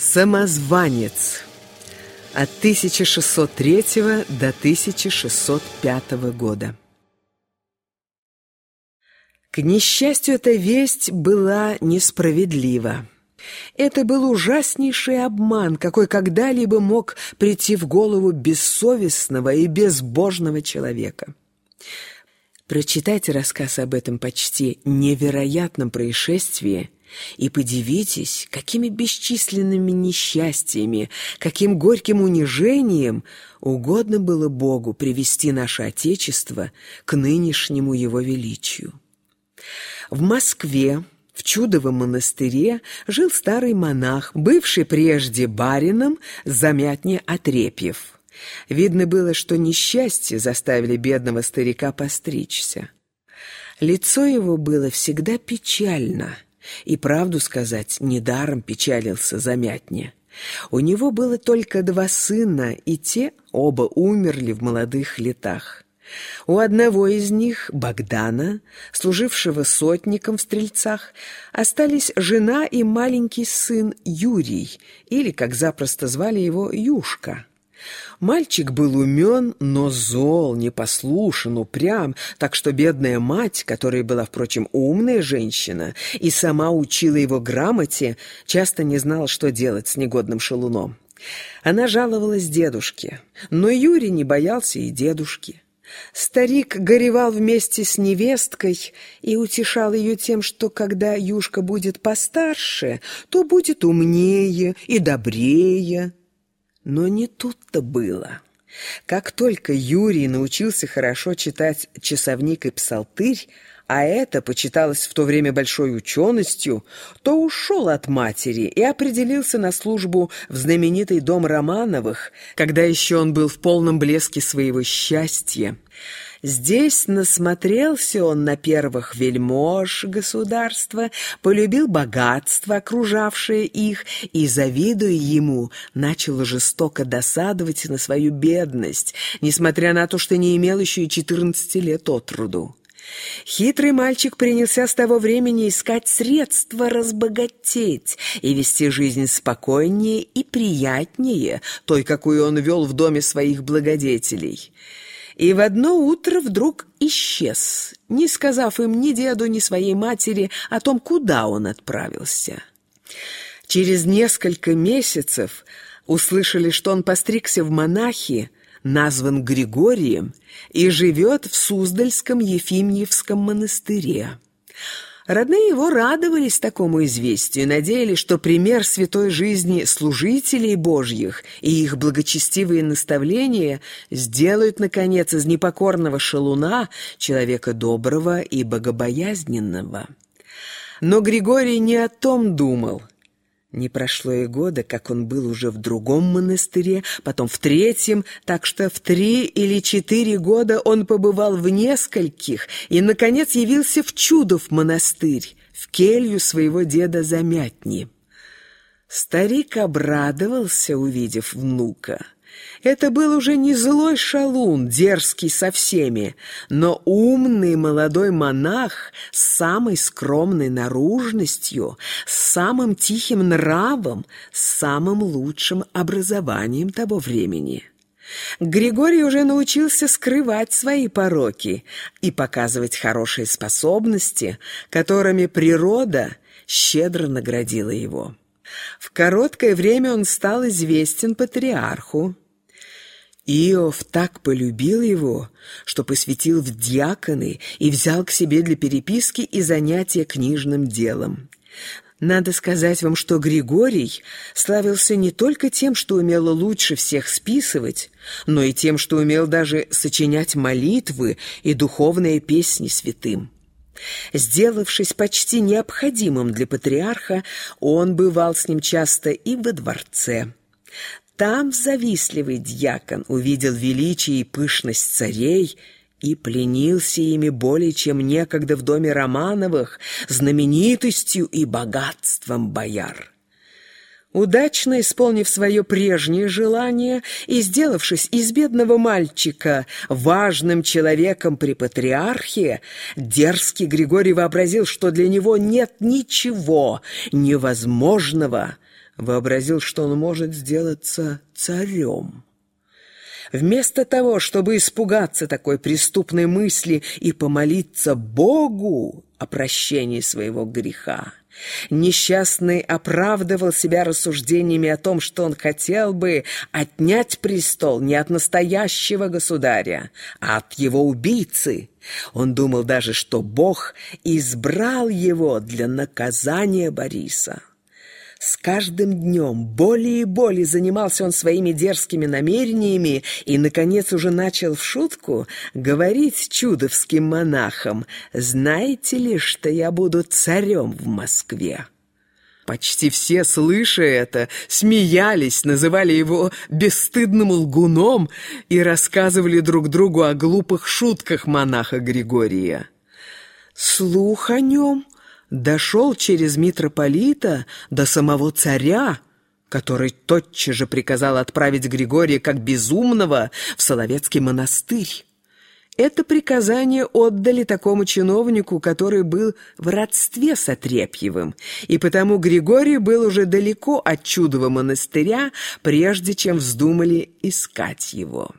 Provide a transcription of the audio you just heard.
Самозванец от 1603 до 1605 года. К несчастью, эта весть была несправедлива. Это был ужаснейший обман, какой когда-либо мог прийти в голову бессовестного и безбожного человека. Прочитайте рассказ об этом почти невероятном происшествии – и подивитесь, какими бесчисленными несчастьями, каким горьким унижением угодно было Богу привести наше Отечество к нынешнему его величию. В Москве, в Чудовом монастыре, жил старый монах, бывший прежде барином, замятне Отрепьев. Видно было, что несчастье заставили бедного старика постричься. Лицо его было всегда печально — и правду сказать, недаром печалился замятне. У него было только два сына, и те оба умерли в молодых летах. У одного из них, Богдана, служившего сотником в Стрельцах, остались жена и маленький сын Юрий, или, как запросто звали его, Юшка. Мальчик был умен, но зол, непослушен, упрям, так что бедная мать, которая была, впрочем, умная женщина, и сама учила его грамоте, часто не знала, что делать с негодным шалуном. Она жаловалась дедушке, но Юрий не боялся и дедушки. Старик горевал вместе с невесткой и утешал ее тем, что когда Юшка будет постарше, то будет умнее и добрее. Но не тут-то было. Как только Юрий научился хорошо читать часовник и псалтырь, а это почиталось в то время большой ученостью, то ушел от матери и определился на службу в знаменитый дом Романовых, когда еще он был в полном блеске своего счастья. Здесь насмотрелся он на первых вельмож государства, полюбил богатство, окружавшее их, и, завидуя ему, начал жестоко досадовать на свою бедность, несмотря на то, что не имел еще и четырнадцати лет от роду. Хитрый мальчик принялся с того времени искать средства разбогатеть и вести жизнь спокойнее и приятнее той, какую он вел в доме своих благодетелей и в одно утро вдруг исчез, не сказав им ни деду, ни своей матери о том, куда он отправился. Через несколько месяцев услышали, что он постригся в монахи, назван Григорием, и живет в Суздальском Ефимьевском монастыре. Родные его радовались такому известию, надеялись, что пример святой жизни служителей Божьих и их благочестивые наставления сделают, наконец, из непокорного шалуна человека доброго и богобоязненного. Но Григорий не о том думал. Не прошло и года, как он был уже в другом монастыре, потом в третьем, так что в три или четыре года он побывал в нескольких и, наконец, явился в Чудов монастырь, в келью своего деда Замятни. Старик обрадовался, увидев внука. Это был уже не злой шалун, дерзкий со всеми, но умный молодой монах с самой скромной наружностью, с самым тихим нравом, с самым лучшим образованием того времени. Григорий уже научился скрывать свои пороки и показывать хорошие способности, которыми природа щедро наградила его. В короткое время он стал известен патриарху. Иов так полюбил его, что посвятил в диаконы и взял к себе для переписки и занятия книжным делом. Надо сказать вам, что Григорий славился не только тем, что умел лучше всех списывать, но и тем, что умел даже сочинять молитвы и духовные песни святым. Сделавшись почти необходимым для патриарха, он бывал с ним часто и во дворце. Там завистливый дьякон увидел величие и пышность царей и пленился ими более, чем некогда в доме Романовых, знаменитостью и богатством бояр. Удачно исполнив свое прежнее желание и сделавшись из бедного мальчика важным человеком при патриархе, дерзкий Григорий вообразил, что для него нет ничего невозможного вообразил, что он может сделаться царем. Вместо того, чтобы испугаться такой преступной мысли и помолиться Богу о прощении своего греха, несчастный оправдывал себя рассуждениями о том, что он хотел бы отнять престол не от настоящего государя, а от его убийцы. Он думал даже, что Бог избрал его для наказания Бориса. С каждым днем более и более занимался он своими дерзкими намерениями и, наконец, уже начал в шутку говорить чудовским монахам «Знаете ли, что я буду царем в Москве?» Почти все, слыша это, смеялись, называли его бесстыдным лгуном и рассказывали друг другу о глупых шутках монаха Григория. Слух о нем дошел через митрополита до самого царя, который тотчас же приказал отправить Григория как безумного в Соловецкий монастырь. Это приказание отдали такому чиновнику, который был в родстве с Отрепьевым, и потому Григорий был уже далеко от чудового монастыря, прежде чем вздумали искать его.